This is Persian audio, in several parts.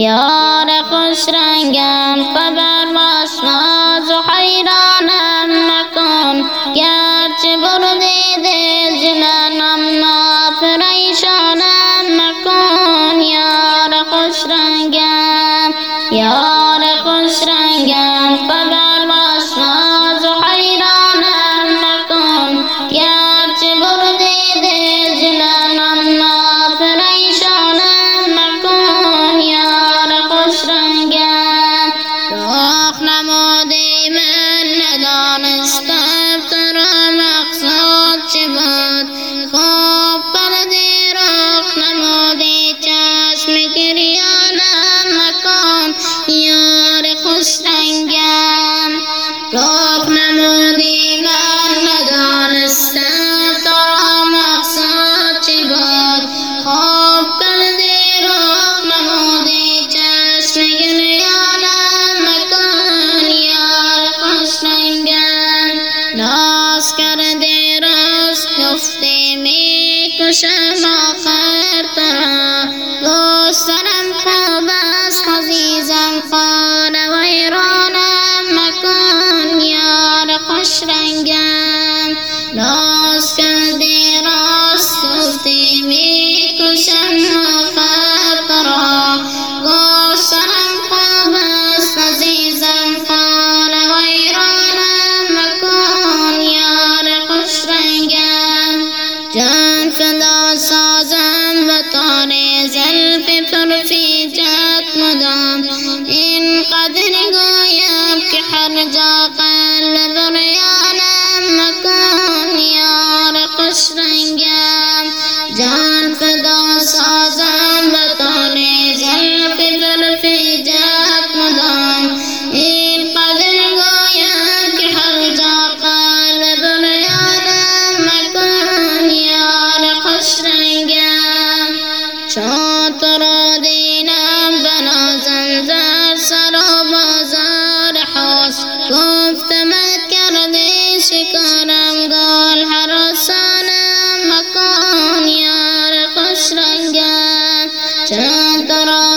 یار خوش رنگم خبر جان فدا سازم رنگم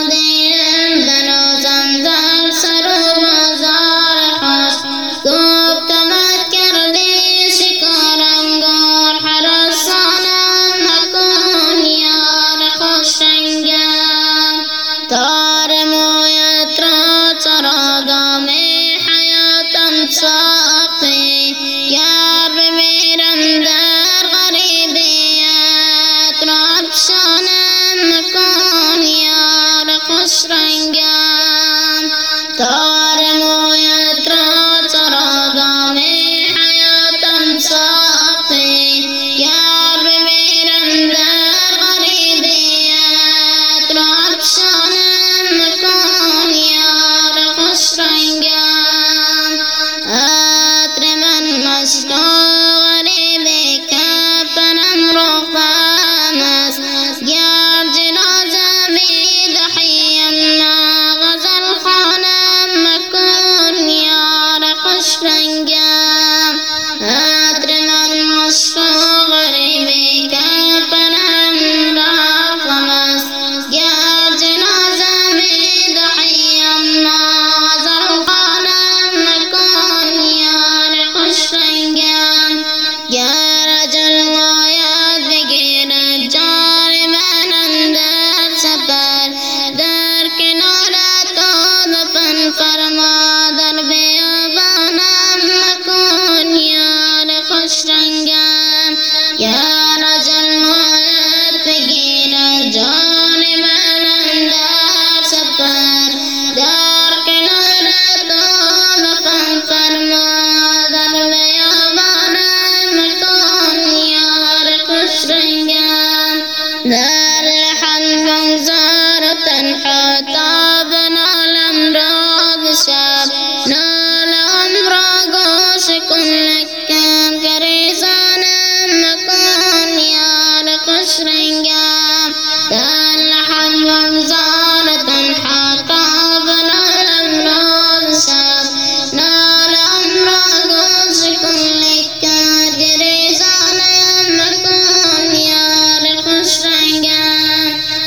Ashrangam. yeah.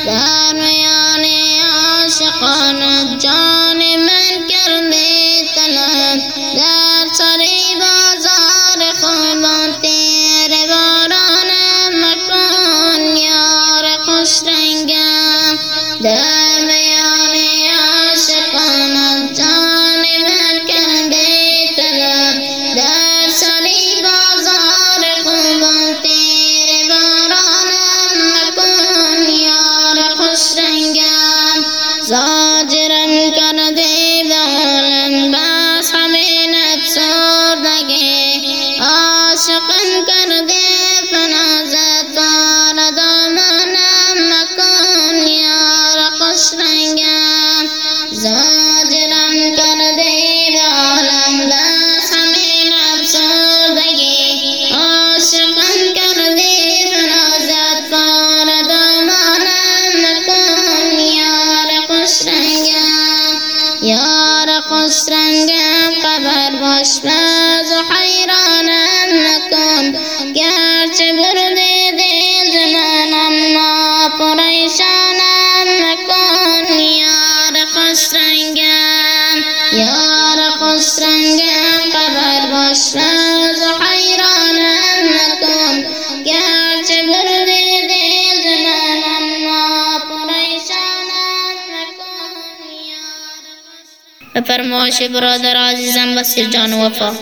داریان عاشقان جان من کرده طلب در سر بازار خوبان تیر باران مکان یار خوش رنگم. Gerçi bir deli değildim ben ama Kureyşan'ın ve konum yar Ve fermoşi brother azizem basir can vefa